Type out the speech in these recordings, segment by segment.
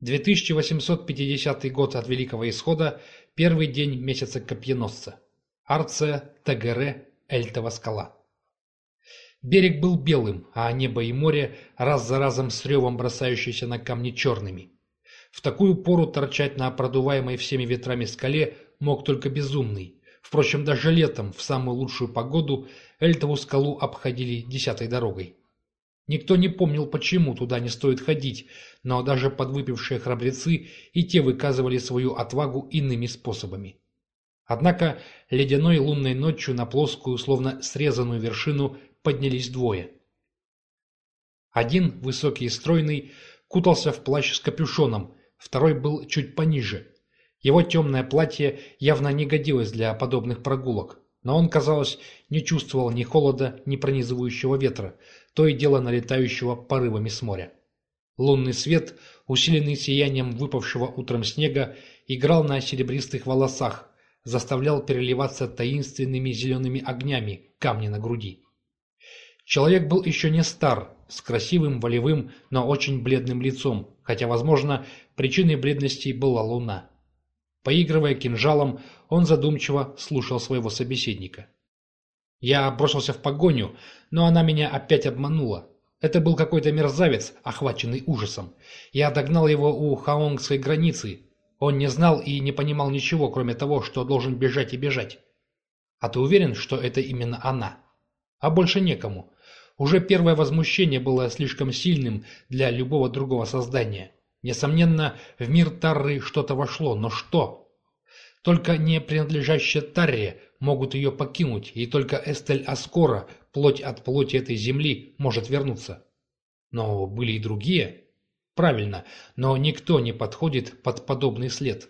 2850 год от Великого Исхода, первый день месяца Копьеносца. Арция, Тагере, Эльтова скала. Берег был белым, а небо и море раз за разом с ревом бросающиеся на камни черными. В такую пору торчать на продуваемой всеми ветрами скале мог только безумный. Впрочем, даже летом, в самую лучшую погоду, Эльтову скалу обходили десятой дорогой. Никто не помнил, почему туда не стоит ходить, но даже подвыпившие храбрецы и те выказывали свою отвагу иными способами. Однако ледяной лунной ночью на плоскую, словно срезанную вершину поднялись двое. Один, высокий и стройный, кутался в плащ с капюшоном, второй был чуть пониже. Его темное платье явно не годилось для подобных прогулок, но он, казалось, не чувствовал ни холода, ни пронизывающего ветра, то и дело налетающего порывами с моря. Лунный свет, усиленный сиянием выпавшего утром снега, играл на серебристых волосах, заставлял переливаться таинственными зелеными огнями камни на груди. Человек был еще не стар, с красивым, волевым, но очень бледным лицом, хотя, возможно, причиной бледности была луна. Поигрывая кинжалом, он задумчиво слушал своего собеседника. Я бросился в погоню, но она меня опять обманула. Это был какой-то мерзавец, охваченный ужасом. Я догнал его у хаонгской границы. Он не знал и не понимал ничего, кроме того, что должен бежать и бежать. А ты уверен, что это именно она? А больше некому. Уже первое возмущение было слишком сильным для любого другого создания. Несомненно, в мир Тарры что-то вошло, но что? Только не принадлежащее Тарре могут ее покинуть, и только Эстель Аскора, плоть от плоти этой земли, может вернуться. Но были и другие. Правильно, но никто не подходит под подобный след.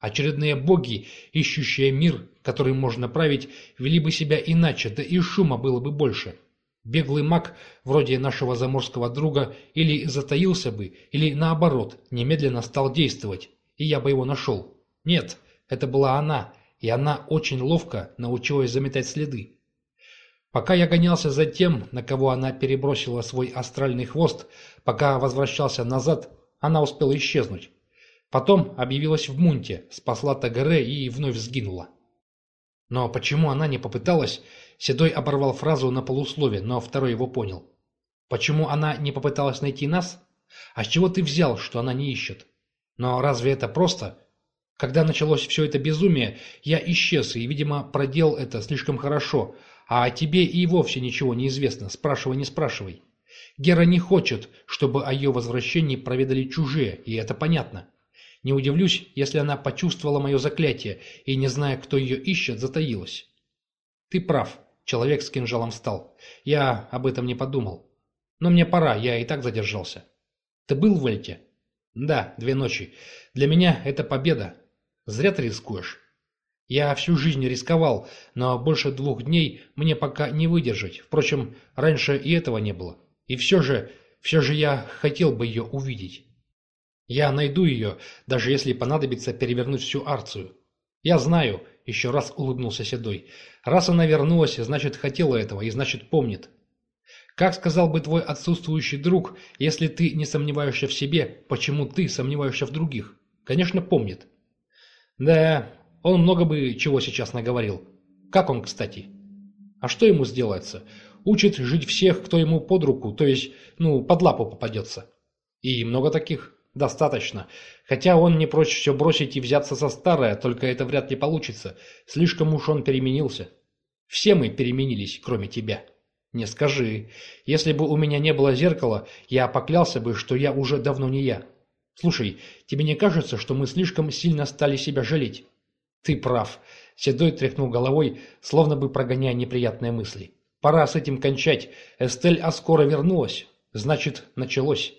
Очередные боги, ищущие мир, который можно править, вели бы себя иначе, да и шума было бы больше. Беглый маг, вроде нашего заморского друга, или затаился бы, или наоборот, немедленно стал действовать, и я бы его нашел. Нет, это была она, и она очень ловко научилась заметать следы. Пока я гонялся за тем, на кого она перебросила свой астральный хвост, пока возвращался назад, она успела исчезнуть. Потом объявилась в Мунте, спасла Тагаре и вновь сгинула. Но почему она не попыталась... Седой оборвал фразу на полуслове, но второй его понял. Почему она не попыталась найти нас? А с чего ты взял, что она не ищет? Но разве это просто? Когда началось все это безумие, я исчез и, видимо, проделал это слишком хорошо, а о тебе и вовсе ничего не известно, спрашивай, не спрашивай. Гера не хочет, чтобы о ее возвращении проведали чужие, и это понятно. Не удивлюсь, если она почувствовала мое заклятие и, не зная, кто ее ищет, затаилась. Ты прав, человек с кинжалом встал. Я об этом не подумал. Но мне пора, я и так задержался. Ты был в Эльте? Да, две ночи. Для меня это победа, Зря ты рискуешь. Я всю жизнь рисковал, но больше двух дней мне пока не выдержать. Впрочем, раньше и этого не было. И все же, все же я хотел бы ее увидеть. Я найду ее, даже если понадобится перевернуть всю Арцию. Я знаю, еще раз улыбнулся Седой. Раз она вернулась, значит хотела этого и значит помнит. Как сказал бы твой отсутствующий друг, если ты не сомневаешься в себе, почему ты сомневаешься в других? Конечно, помнит. Да, он много бы чего сейчас наговорил. Как он, кстати? А что ему сделается? Учит жить всех, кто ему под руку, то есть, ну, под лапу попадется. И много таких? Достаточно. Хотя он не прочь все бросить и взяться за старое, только это вряд ли получится. Слишком уж он переменился. Все мы переменились, кроме тебя. Не скажи. Если бы у меня не было зеркала, я поклялся бы, что я уже давно не я. Слушай, тебе не кажется, что мы слишком сильно стали себя жалеть? Ты прав. Седой тряхнул головой, словно бы прогоняя неприятные мысли. Пора с этим кончать. Эстель Аскора вернулась. Значит, началось.